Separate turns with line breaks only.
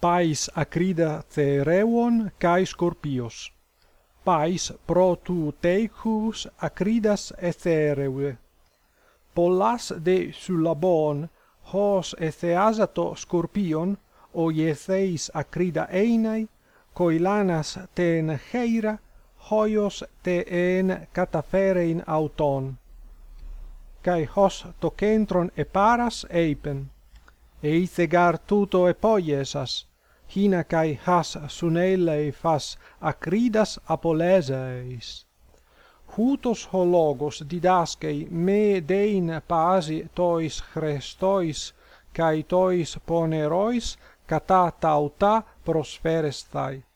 pais acrida thereuon kai scorpios. Pais pro tu teichus acridas ethereue pollas de sullabon hos etheasato scorpion oietheis acrida einai koilanas ten heira hoios te en catapherein auton. Kai hos tocentron eparas eipen eisegar tuto epoiesas hina kai has sunelei fas acridas apoleseis. Hutos ho logos didaskei me dein pasi tois chrestois kai tois ponerois kata tauta prosperestai